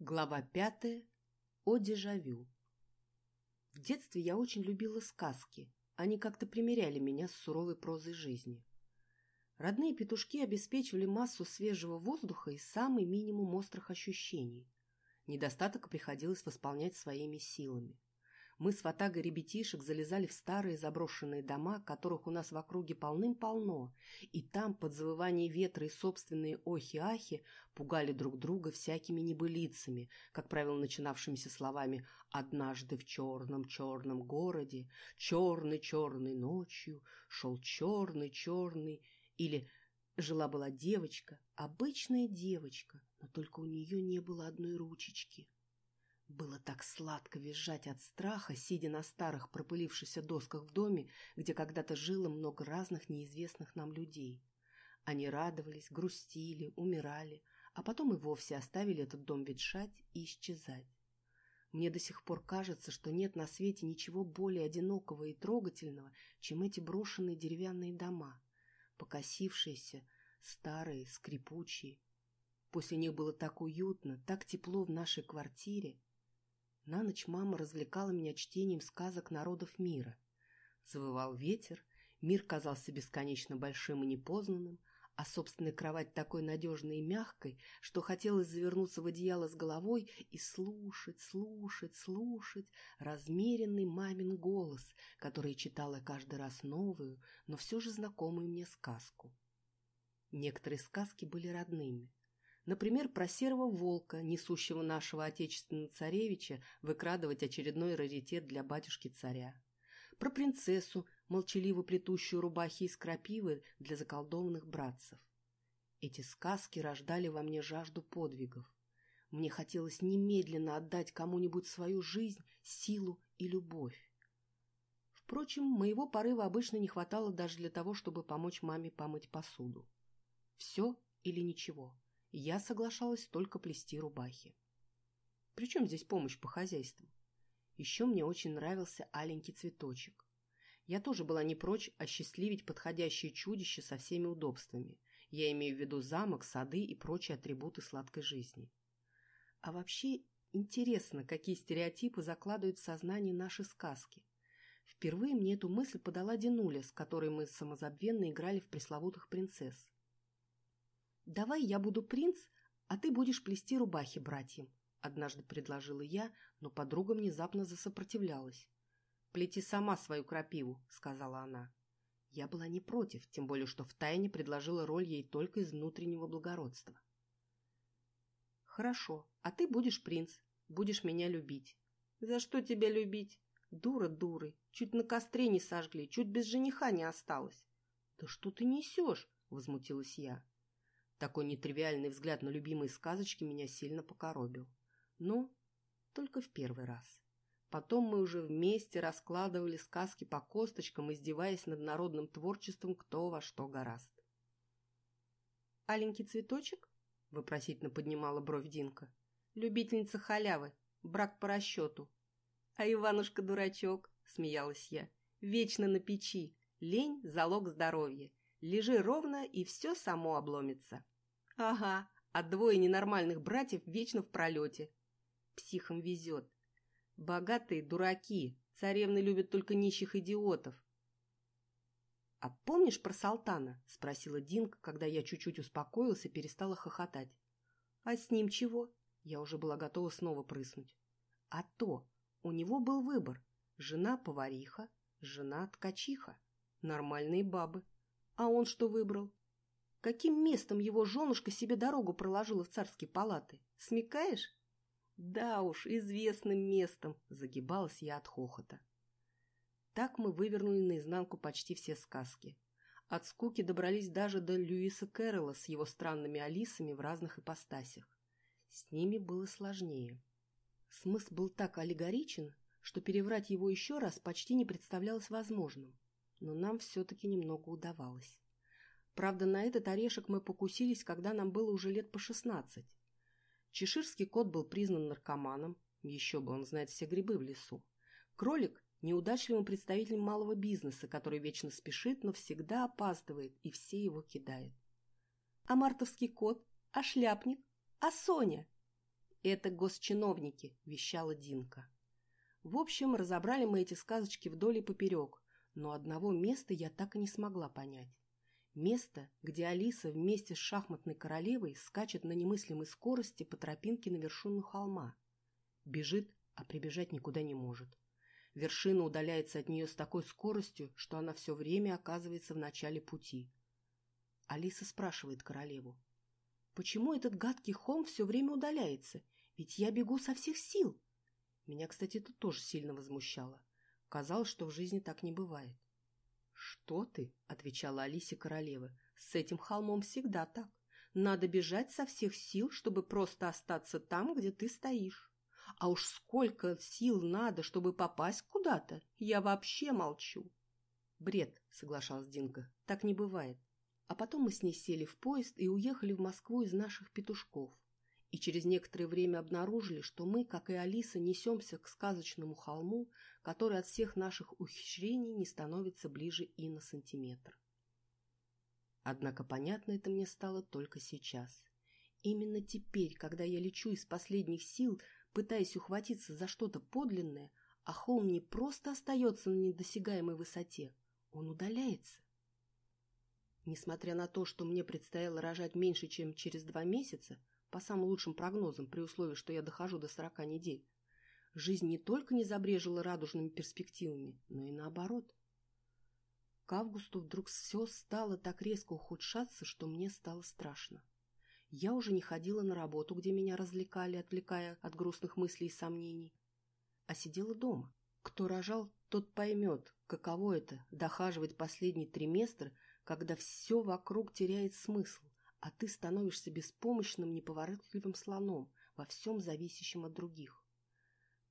Глава пятая. О дежавю. В детстве я очень любила сказки. Они как-то примеряли меня с суровой прозой жизни. Родные петушки обеспечивали массу свежего воздуха и самый минимум острых ощущений. Недостаток приходилось восполнять своими силами. Мы с ватагой ребятишек залезали в старые заброшенные дома, которых у нас в округе полным-полно, и там, под завывание ветра и собственные охи-ахи, пугали друг друга всякими небылицами, как правило, начинавшимися словами «однажды в черном-черном городе», «черный-черной ночью», «шел черный-черный» или «жила-была девочка, обычная девочка, но только у нее не было одной ручечки». Было так сладко визжать от страха, сидя на старых пропылившихся досках в доме, где когда-то жило много разных неизвестных нам людей. Они радовались, грустили, умирали, а потом и вовсе оставили этот дом ветшать и исчезать. Мне до сих пор кажется, что нет на свете ничего более одинокого и трогательного, чем эти брошенные деревянные дома, покосившиеся, старые, скрипучие. После них было так уютно, так тепло в нашей квартире, на ночь мама развлекала меня чтением сказок народов мира. Завывал ветер, мир казался бесконечно большим и непознанным, а собственная кровать такой надежной и мягкой, что хотелось завернуться в одеяло с головой и слушать, слушать, слушать размеренный мамин голос, который читала каждый раз новую, но все же знакомую мне сказку. Некоторые сказки были родными, Например, про серого волка, несущего нашего отечественного царевича выкрадывать очередной раритет для батюшки-царя. Про принцессу, молчаливо плетущую рубахи из крапивы для заколдованных братцев. Эти сказки рождали во мне жажду подвигов. Мне хотелось немедленно отдать кому-нибудь свою жизнь, силу и любовь. Впрочем, моего порыва обычно не хватало даже для того, чтобы помочь маме помыть посуду. Все или ничего я соглашалась только плести рубахи. Причем здесь помощь по хозяйству? Еще мне очень нравился аленький цветочек. Я тоже была не прочь осчастливить подходящее чудище со всеми удобствами. Я имею в виду замок, сады и прочие атрибуты сладкой жизни. А вообще интересно, какие стереотипы закладывают в сознание наши сказки. Впервые мне эту мысль подала Динуля, с которой мы самозабвенно играли в пресловутых принцесс. «Давай я буду принц, а ты будешь плести рубахи братьям», — однажды предложила я, но подруга внезапно засопротивлялась. «Плети сама свою крапиву», — сказала она. Я была не против, тем более что втайне предложила роль ей только из внутреннего благородства. «Хорошо, а ты будешь принц, будешь меня любить». «За что тебя любить?» «Дура дурой, чуть на костре не сожгли, чуть без жениха не осталось». «Да что ты несешь?» — возмутилась я. Такой нетривиальный взгляд на любимые сказочки меня сильно покоробил. Но только в первый раз. Потом мы уже вместе раскладывали сказки по косточкам, издеваясь над народным творчеством кто во что гораст. «Аленький цветочек?» — вопросительно поднимала бровь Динка. «Любительница халявы, брак по расчету». «А Иванушка-дурачок», — смеялась я, — «вечно на печи, лень — залог здоровья, лежи ровно, и все само обломится». Ага, а двое ненормальных братьев вечно в пролете. Психам везет. Богатые дураки, царевны любят только нищих идиотов. — А помнишь про Салтана? — спросила Динка, когда я чуть-чуть успокоился и перестала хохотать. — А с ним чего? Я уже была готова снова прыснуть. — А то, у него был выбор. Жена-повариха, жена-ткачиха. Нормальные бабы. А он что выбрал? Каким местом его женушка себе дорогу проложила в царские палаты? Смекаешь? Да уж, известным местом, загибалась я от хохота. Так мы вывернули наизнанку почти все сказки. От скуки добрались даже до Льюиса Кэрролла с его странными Алисами в разных ипостасях. С ними было сложнее. Смысл был так аллегоричен, что переврать его еще раз почти не представлялось возможным, но нам все-таки немного удавалось. Правда, на этот орешек мы покусились, когда нам было уже лет по шестнадцать. Чеширский кот был признан наркоманом, еще бы он знает все грибы в лесу. Кролик – неудачливым представителем малого бизнеса, который вечно спешит, но всегда опаздывает, и все его кидают. А мартовский кот? А шляпник? А Соня? Это госчиновники, вещала Динка. В общем, разобрали мы эти сказочки вдоль и поперек, но одного места я так и не смогла понять. Место, где Алиса вместе с шахматной королевой скачет на немыслимой скорости по тропинке на вершину холма. Бежит, а прибежать никуда не может. Вершина удаляется от нее с такой скоростью, что она все время оказывается в начале пути. Алиса спрашивает королеву. «Почему этот гадкий холм все время удаляется? Ведь я бегу со всех сил!» Меня, кстати, это тоже сильно возмущало. Казалось, что в жизни так не бывает. «Что ты?» — отвечала Алисе королева. «С этим холмом всегда так. Надо бежать со всех сил, чтобы просто остаться там, где ты стоишь. А уж сколько сил надо, чтобы попасть куда-то, я вообще молчу». «Бред», — соглашалась Динка, — «так не бывает». А потом мы с ней сели в поезд и уехали в Москву из наших петушков и через некоторое время обнаружили, что мы, как и Алиса, несемся к сказочному холму, который от всех наших ухищрений не становится ближе и на сантиметр. Однако понятно это мне стало только сейчас. Именно теперь, когда я лечу из последних сил, пытаясь ухватиться за что-то подлинное, а холм не просто остается на недосягаемой высоте, он удаляется. Несмотря на то, что мне предстояло рожать меньше, чем через два месяца, по самым лучшим прогнозам, при условии, что я дохожу до сорока недель. Жизнь не только не забрежила радужными перспективами, но и наоборот. К августу вдруг все стало так резко ухудшаться, что мне стало страшно. Я уже не ходила на работу, где меня развлекали, отвлекая от грустных мыслей и сомнений, а сидела дома. Кто рожал, тот поймет, каково это – дохаживать последний триместр, когда все вокруг теряет смысл, а ты становишься беспомощным, неповоротливым слоном, во всем зависящим от других.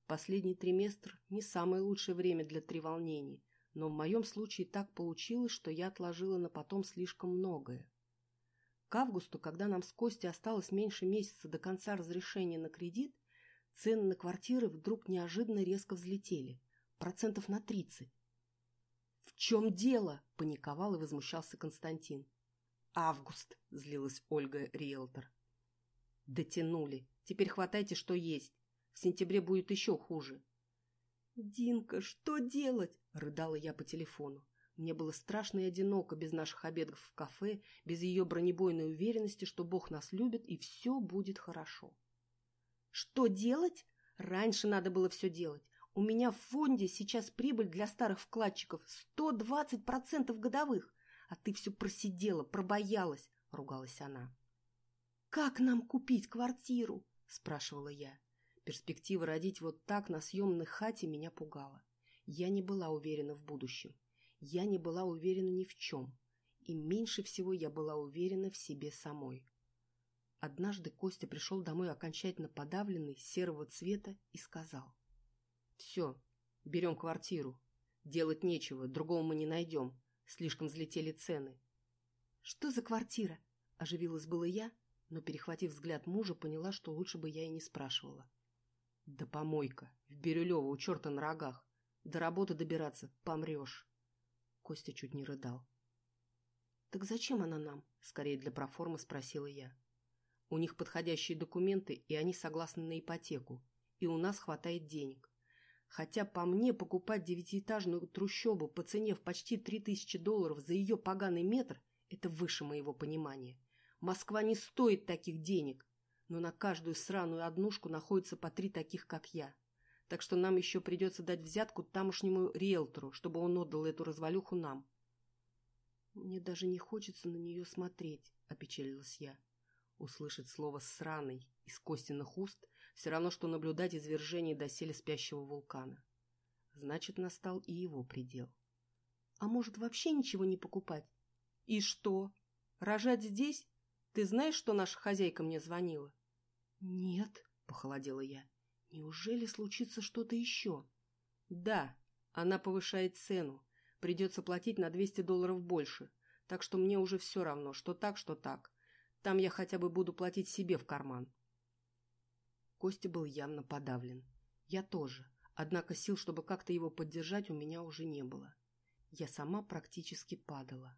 Последний триместр – не самое лучшее время для треволнений, но в моем случае так получилось, что я отложила на потом слишком многое. К августу, когда нам с Костей осталось меньше месяца до конца разрешения на кредит, цены на квартиры вдруг неожиданно резко взлетели. Процентов на тридцать. «В чем дело?» – паниковал и возмущался Константин. «Август», — злилась Ольга риэлтор. «Дотянули. Теперь хватайте, что есть. В сентябре будет еще хуже». «Динка, что делать?» — рыдала я по телефону. Мне было страшно и одиноко без наших обедов в кафе, без ее бронебойной уверенности, что Бог нас любит и все будет хорошо. «Что делать? Раньше надо было все делать. У меня в фонде сейчас прибыль для старых вкладчиков 120% годовых а ты все просидела, пробоялась, — ругалась она. — Как нам купить квартиру? — спрашивала я. Перспектива родить вот так на съемной хате меня пугала. Я не была уверена в будущем. Я не была уверена ни в чем. И меньше всего я была уверена в себе самой. Однажды Костя пришел домой окончательно подавленный, серого цвета, и сказал. «Все, берем квартиру. Делать нечего, другого мы не найдем. Слишком взлетели цены. «Что за квартира?» – оживилась было я, но, перехватив взгляд мужа, поняла, что лучше бы я и не спрашивала. «Да помойка! В Бирюлево, у черта на рогах! До работы добираться помрешь!» Костя чуть не рыдал. «Так зачем она нам?» – скорее для проформы спросила я. «У них подходящие документы, и они согласны на ипотеку, и у нас хватает денег. Хотя по мне покупать девятиэтажную трущобу по цене в почти три тысячи долларов за ее поганый метр – это выше моего понимания. Москва не стоит таких денег, но на каждую сраную однушку находится по три таких, как я. Так что нам еще придется дать взятку тамошнему риэлтору, чтобы он отдал эту развалюху нам. Мне даже не хочется на нее смотреть, – опечалилась я. Услышать слово «сраный» из Костиных уст все равно, что наблюдать извержение доселе спящего вулкана. Значит, настал и его предел. А может, вообще ничего не покупать? И что? Рожать здесь? Ты знаешь, что наша хозяйка мне звонила? Нет, похолодела я. Неужели случится что-то еще? Да, она повышает цену. Придется платить на 200 долларов больше. Так что мне уже все равно, что так, что так. Там я хотя бы буду платить себе в карман. Костя был явно подавлен. Я тоже. Однако сил, чтобы как-то его поддержать, у меня уже не было. Я сама практически падала.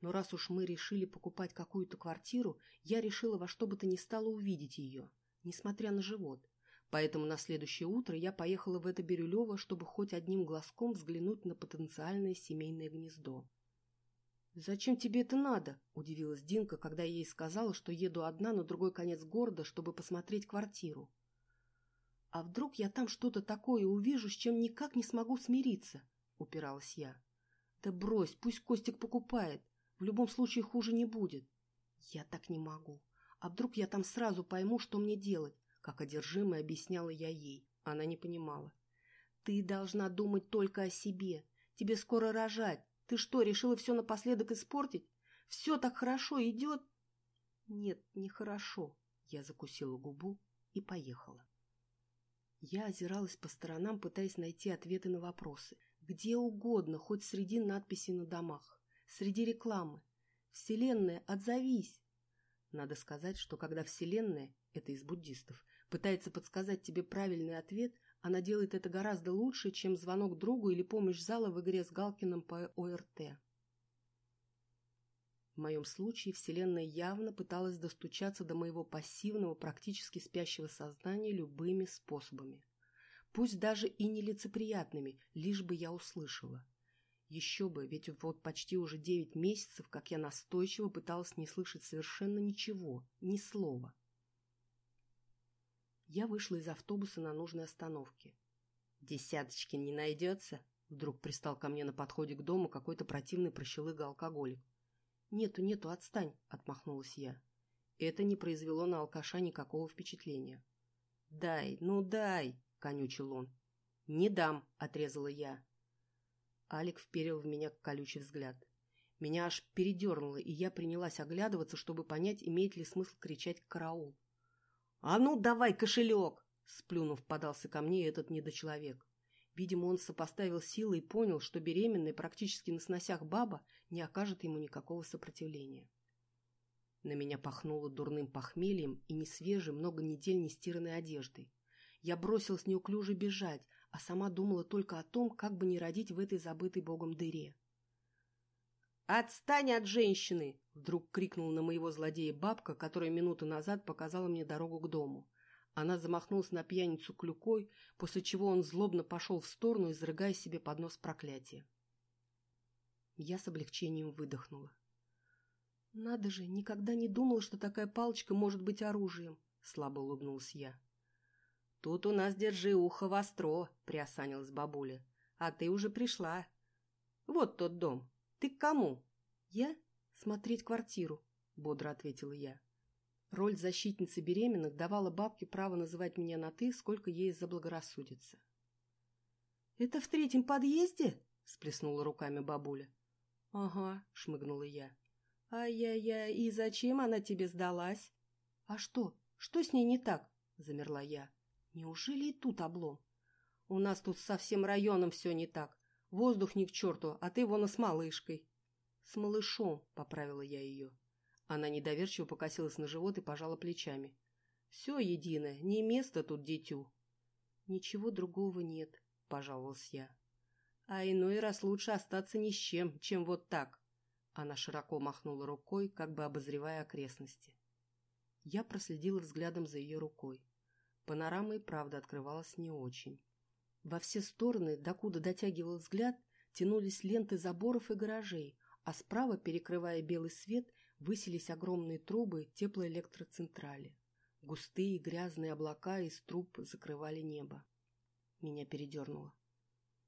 Но раз уж мы решили покупать какую-то квартиру, я решила во что бы то ни стало увидеть ее. несмотря на живот. Поэтому на следующее утро я поехала в это Бирюлево, чтобы хоть одним глазком взглянуть на потенциальное семейное гнездо. «Зачем тебе это надо?» – удивилась Динка, когда я ей сказала, что еду одна на другой конец города, чтобы посмотреть квартиру. «А вдруг я там что-то такое увижу, с чем никак не смогу смириться?» – упиралась я. «Да брось, пусть Костик покупает. В любом случае хуже не будет». «Я так не могу. А вдруг я там сразу пойму, что мне делать?» Как одержимая объясняла я ей. Она не понимала. «Ты должна думать только о себе. Тебе скоро рожать. Ты что, решила все напоследок испортить? Все так хорошо идет?» «Нет, нехорошо». Я закусила губу и поехала. Я озиралась по сторонам, пытаясь найти ответы на вопросы. Где угодно, хоть среди надписей на домах, среди рекламы. «Вселенная, отзовись!» Надо сказать, что когда Вселенная, это из буддистов, пытается подсказать тебе правильный ответ, она делает это гораздо лучше, чем звонок другу или помощь зала в игре с Галкиным по ОРТ. В моем случае Вселенная явно пыталась достучаться до моего пассивного, практически спящего сознания любыми способами. Пусть даже и нелицеприятными, лишь бы я услышала. Еще бы, ведь вот почти уже девять месяцев, как я настойчиво пыталась не слышать совершенно ничего, ни слова. Я вышла из автобуса на нужной остановке. «Десяточки не найдется?» Вдруг пристал ко мне на подходе к дому какой-то противный прощелыга-алкоголик. «Нету, нету, отстань!» — отмахнулась я. Это не произвело на алкаша никакого впечатления. «Дай, ну дай!» — конючил он. «Не дам!» — отрезала я. Алик вперил в меня колючий взгляд. Меня аж передернуло, и я принялась оглядываться, чтобы понять, имеет ли смысл кричать «караул». «А ну, давай кошелек!» Сплюнув, подался ко мне этот недочеловек. Видимо, он сопоставил силы и понял, что беременная, практически на сносях баба, не окажет ему никакого сопротивления. На меня пахнуло дурным похмельем и несвежей, много недель не стиранной одеждой. Я бросилась неуклюже бежать, а сама думала только о том, как бы не родить в этой забытой богом дыре. «Отстань от женщины!» — вдруг крикнула на моего злодея бабка, которая минуту назад показала мне дорогу к дому. Она замахнулась на пьяницу клюкой, после чего он злобно пошел в сторону, изрыгая себе под нос проклятие. Я с облегчением выдохнула. «Надо же, никогда не думала, что такая палочка может быть оружием», — слабо улыбнулась я. «Тут у нас держи ухо востро», — приосанилась бабуля. «А ты уже пришла. Вот тот дом. «Ты к кому?» «Я? Смотреть квартиру», — бодро ответила я. Роль защитницы беременных давала бабке право называть меня на «ты», сколько ей заблагорассудится. «Это в третьем подъезде?» — сплеснула руками бабуля. «Ага», — шмыгнула я. «Ай-яй-яй, и зачем она тебе сдалась?» «А что? Что с ней не так?» — замерла я. «Неужели и тут облом?» «У нас тут со всем районом все не так. Воздух ни к черту, а ты вон с малышкой. С малышом, поправила я ее. Она недоверчиво покосилась на живот и пожала плечами. Все единое, не место тут дитю. Ничего другого нет, пожаловалась я. А иной раз лучше остаться ни с чем, чем вот так. Она широко махнула рукой, как бы обозревая окрестности. Я проследила взглядом за ее рукой. Панорама и правда открывалась не очень. Во все стороны, докуда дотягивал взгляд, тянулись ленты заборов и гаражей, а справа, перекрывая белый свет, высились огромные трубы теплоэлектроцентрали. Густые грязные облака из труб закрывали небо. Меня передернуло.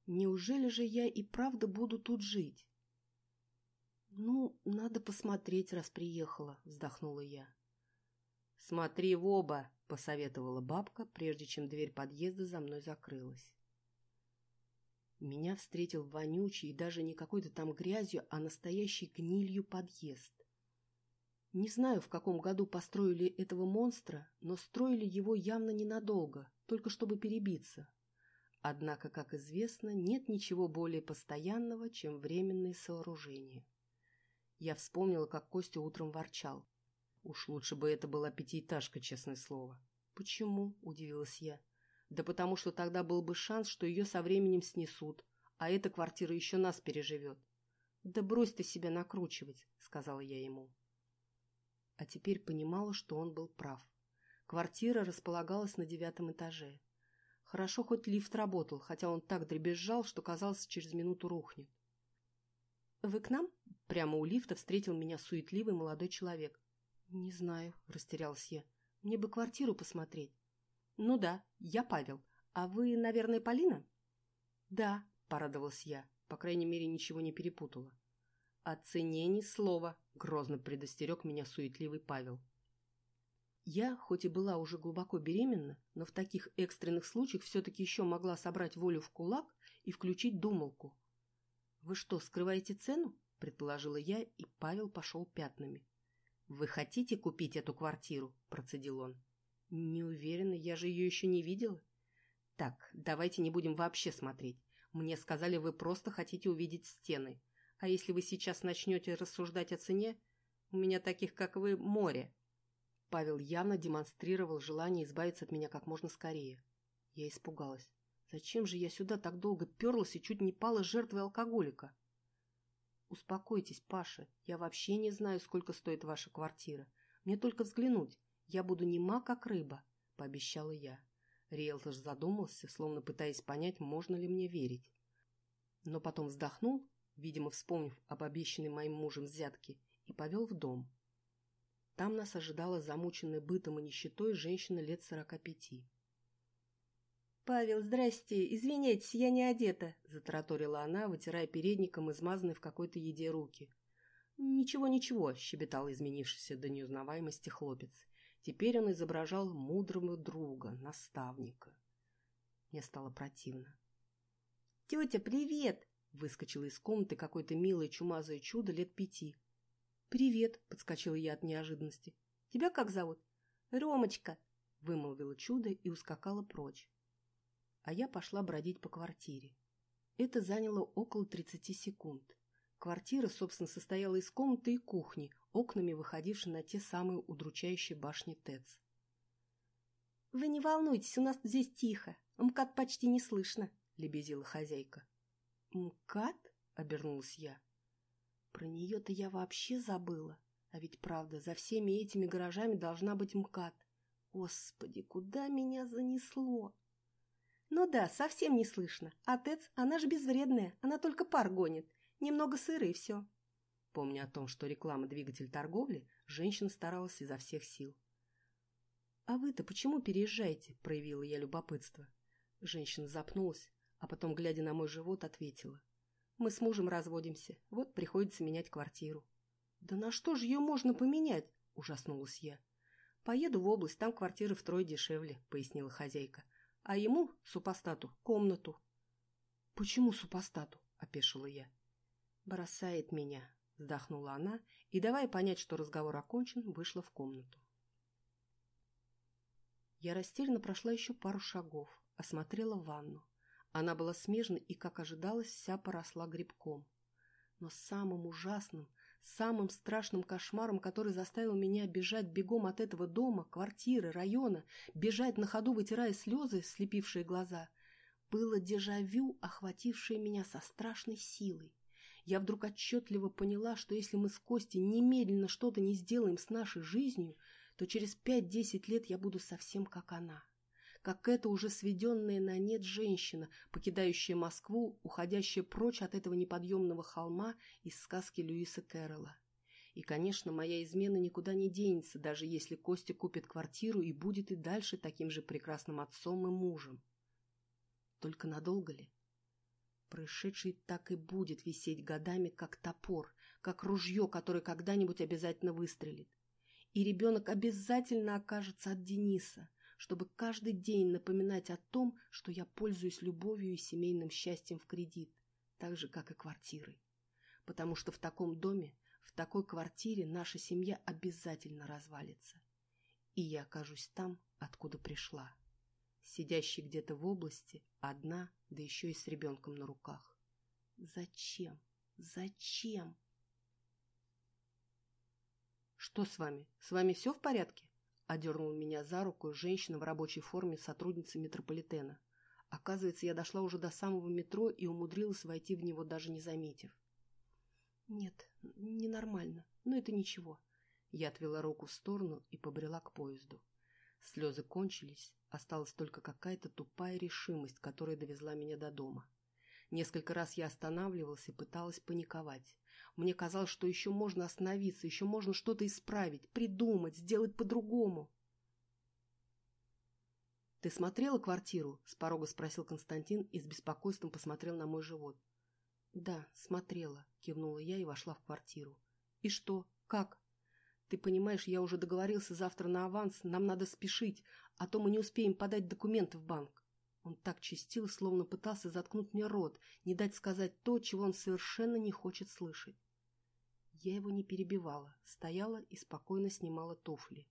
Неужели же я и правда буду тут жить? Ну, надо посмотреть, раз приехала, вздохнула я. Смотри в оба, посоветовала бабка, прежде чем дверь подъезда за мной закрылась. Меня встретил вонючий и даже не какой-то там грязью, а настоящей гнилью подъезд. Не знаю, в каком году построили этого монстра, но строили его явно ненадолго, только чтобы перебиться. Однако, как известно, нет ничего более постоянного, чем временные сооружения. Я вспомнила, как Костя утром ворчал. Уж лучше бы это была пятиэтажка, честное слово. «Почему?» – удивилась я. Да потому что тогда был бы шанс, что ее со временем снесут, а эта квартира еще нас переживет. Да брось ты себя накручивать, сказала я ему. А теперь понимала, что он был прав. Квартира располагалась на девятом этаже. Хорошо хоть лифт работал, хотя он так дребезжал, что казалось, через минуту рухнет. «Вы к нам?» Прямо у лифта встретил меня суетливый молодой человек. «Не знаю», — растерялась я. «Мне бы квартиру посмотреть». «Ну да, я Павел. А вы, наверное, Полина?» «Да», — порадовалась я. По крайней мере, ничего не перепутала. «О цене ни слова», — грозно предостерег меня суетливый Павел. Я, хоть и была уже глубоко беременна, но в таких экстренных случаях все-таки еще могла собрать волю в кулак и включить думалку. «Вы что, скрываете цену?» – предположила я, и Павел пошел пятнами. «Вы хотите купить эту квартиру?» – процедил он. «Не уверена, я же ее еще не видела». «Так, давайте не будем вообще смотреть. Мне сказали, вы просто хотите увидеть стены. А если вы сейчас начнете рассуждать о цене, у меня таких, как вы, море, Павел явно демонстрировал желание избавиться от меня как можно скорее. Я испугалась. Зачем же я сюда так долго перлась и чуть не пала жертвой алкоголика? Успокойтесь, Паша. Я вообще не знаю, сколько стоит ваша квартира. Мне только взглянуть. Я буду нема, как рыба, — пообещала я. Риэлтор задумался, словно пытаясь понять, можно ли мне верить. Но потом вздохнул, видимо, вспомнив об обещанной моим мужем взятке, и повел в дом. Там нас ожидала замученная бытом и нищетой женщина лет сорока пяти. «Павел, здрасте! Извиняйтесь, я не одета!» — затараторила она, вытирая передником измазанные в какой-то еде руки. «Ничего, ничего!» — щебетал изменившийся до неузнаваемости хлопец. Теперь он изображал мудрого друга, наставника. Мне стало противно. «Тетя, привет!» — выскочила из комнаты какое-то милое чумазое чудо лет пяти. «Привет!» — подскочила я от неожиданности. «Тебя как зовут?» «Ромочка!» — вымолвила чудо и ускакала прочь. А я пошла бродить по квартире. Это заняло около тридцати секунд. Квартира, собственно, состояла из комнаты и кухни, окнами выходившей на те самые удручающие башни ТЭЦ. «Вы не волнуйтесь, у нас здесь тихо. МКАД почти не слышно», — лебезила хозяйка. «МКАД?» — обернулась я. Про нее-то я вообще забыла. А ведь правда, за всеми этими гаражами должна быть МКАД. Господи, куда меня занесло? Ну да, совсем не слышно. А ТЭЦ, она же безвредная, она только пар гонит. Немного сыра и все. Помня о том, что реклама – двигатель торговли, женщина старалась изо всех сил. «А вы-то почему переезжаете?» – проявила я любопытство. Женщина запнулась, а потом, глядя на мой живот, ответила. Мы с мужем разводимся, вот приходится менять квартиру. Да на что же ее можно поменять? Ужаснулась я. Поеду в область, там квартиры втрое дешевле, пояснила хозяйка. А ему, супостату, комнату. Почему супостату? Опешила я. Бросает меня, вздохнула она и, давая понять, что разговор окончен, вышла в комнату. Я растерянно прошла еще пару шагов, осмотрела ванну. Она была смежной и, как ожидалось, вся поросла грибком. Но самым ужасным, самым страшным кошмаром, который заставил меня бежать бегом от этого дома, квартиры, района, бежать на ходу, вытирая слезы, слепившие глаза, было дежавю, охватившее меня со страшной силой. Я вдруг отчетливо поняла, что если мы с Костей немедленно что-то не сделаем с нашей жизнью, то через пять-десять лет я буду совсем как она как эта уже сведенная на нет женщина, покидающая Москву, уходящая прочь от этого неподъемного холма из сказки Льюиса Кэрролла. И, конечно, моя измена никуда не денется, даже если Костя купит квартиру и будет и дальше таким же прекрасным отцом и мужем. Только надолго ли? Происшедший так и будет висеть годами, как топор, как ружье, которое когда-нибудь обязательно выстрелит. И ребенок обязательно окажется от Дениса, чтобы каждый день напоминать о том, что я пользуюсь любовью и семейным счастьем в кредит, так же, как и квартирой. Потому что в таком доме, в такой квартире наша семья обязательно развалится. И я окажусь там, откуда пришла. Сидящей где-то в области, одна, да еще и с ребенком на руках. Зачем? Зачем? Что с вами? С вами все в порядке? Одернула меня за руку женщина в рабочей форме сотрудницы метрополитена. Оказывается, я дошла уже до самого метро и умудрилась войти в него, даже не заметив. «Нет, ненормально, но это ничего». Я отвела руку в сторону и побрела к поезду. Слезы кончились, осталась только какая-то тупая решимость, которая довезла меня до дома. Несколько раз я останавливалась и пыталась паниковать. Мне казалось, что еще можно остановиться, еще можно что-то исправить, придумать, сделать по-другому. «Ты смотрела квартиру?» — с порога спросил Константин и с беспокойством посмотрел на мой живот. «Да, смотрела», — кивнула я и вошла в квартиру. «И что? Как?» «Ты понимаешь, я уже договорился завтра на аванс, нам надо спешить, а то мы не успеем подать документы в банк». Он так чистил, словно пытался заткнуть мне рот, не дать сказать то, чего он совершенно не хочет слышать. Я его не перебивала, стояла и спокойно снимала туфли.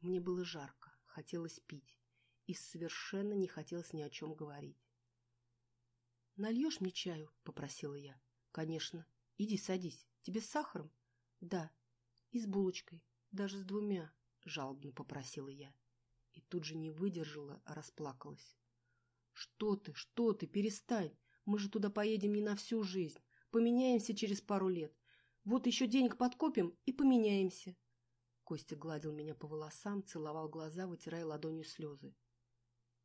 Мне было жарко, хотелось пить, и совершенно не хотелось ни о чем говорить. «Нальешь мне чаю?» — попросила я. «Конечно. Иди садись. Тебе с сахаром?» «Да. И с булочкой. Даже с двумя», — жалобно попросила я. И тут же не выдержала, а расплакалась. «Что ты, что ты, перестань! Мы же туда поедем не на всю жизнь. Поменяемся через пару лет. Вот еще денег подкопим и поменяемся». Костя гладил меня по волосам, целовал глаза, вытирая ладонью слезы.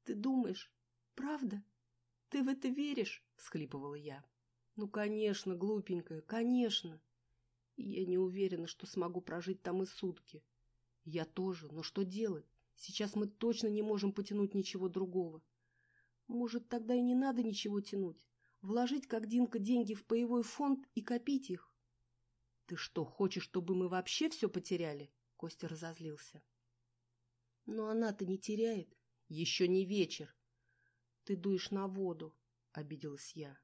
«Ты думаешь, правда? Ты в это веришь?» — всхлипывала я. «Ну, конечно, глупенькая, конечно. Я не уверена, что смогу прожить там и сутки. Я тоже, но что делать? Сейчас мы точно не можем потянуть ничего другого. Может, тогда и не надо ничего тянуть? Вложить, как Динка, деньги в паевой фонд и копить их? Ты что, хочешь, чтобы мы вообще все потеряли? Костя разозлился. Но она-то не теряет. Еще не вечер. Ты дуешь на воду, обиделась я.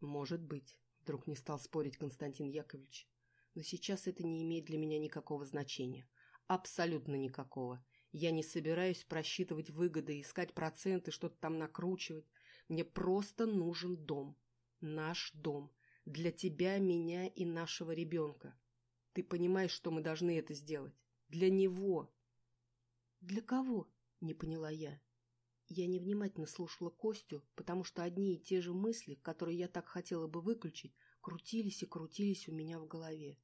Может быть, вдруг не стал спорить Константин Яковлевич. Но сейчас это не имеет для меня никакого значения. Абсолютно никакого. Я не собираюсь просчитывать выгоды, искать проценты, что-то там накручивать. Мне просто нужен дом. Наш дом. Для тебя, меня и нашего ребенка. Ты понимаешь, что мы должны это сделать? Для него. Для кого? Не поняла я. Я невнимательно слушала Костю, потому что одни и те же мысли, которые я так хотела бы выключить, крутились и крутились у меня в голове.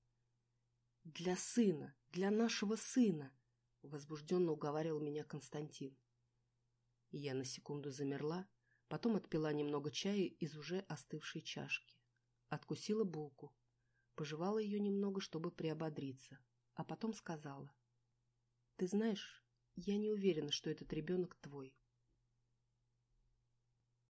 Для сына, для нашего сына. Возбужденно уговаривал меня Константин. Я на секунду замерла, потом отпила немного чая из уже остывшей чашки. Откусила булку. Пожевала ее немного, чтобы приободриться. А потом сказала. «Ты знаешь, я не уверена, что этот ребенок твой.